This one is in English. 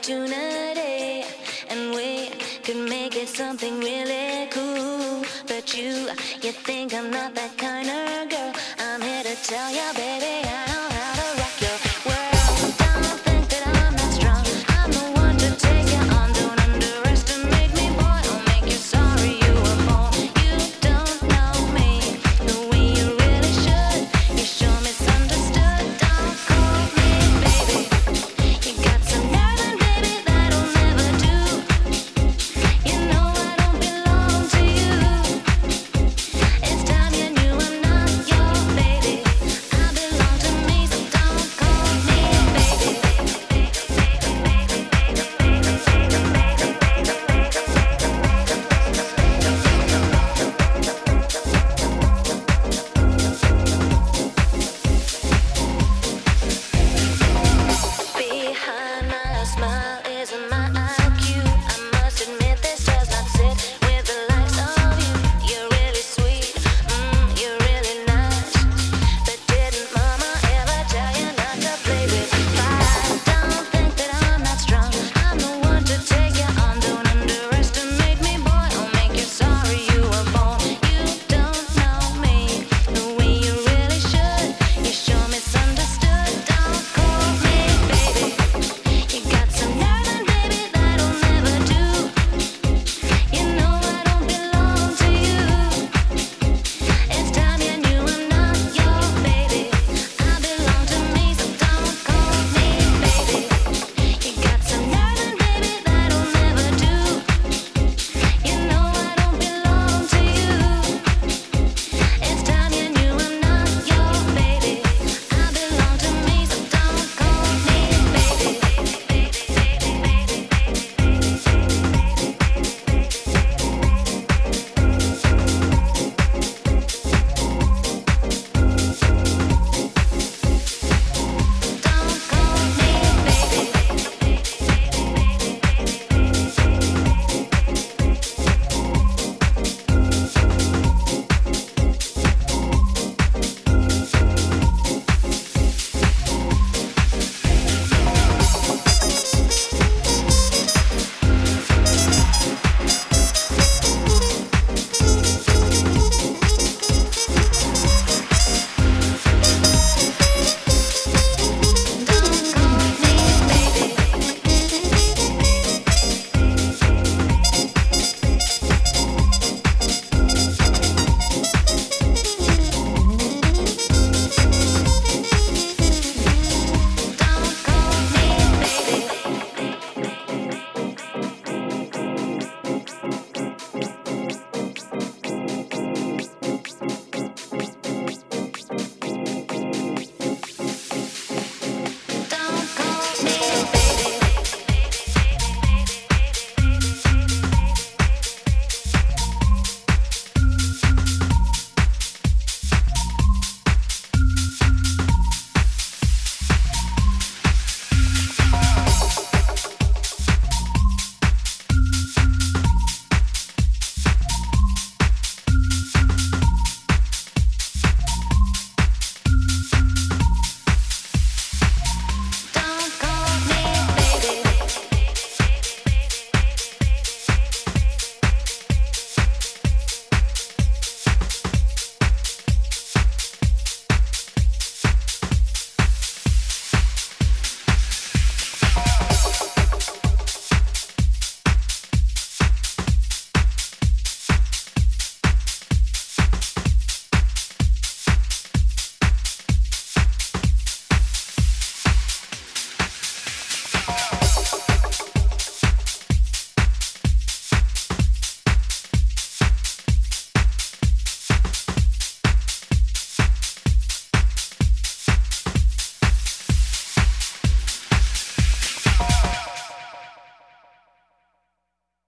opportunity eh? and we could make it something really cool. But you, you think I'm not that kind of girl. I'm here to tell you, baby, I don't.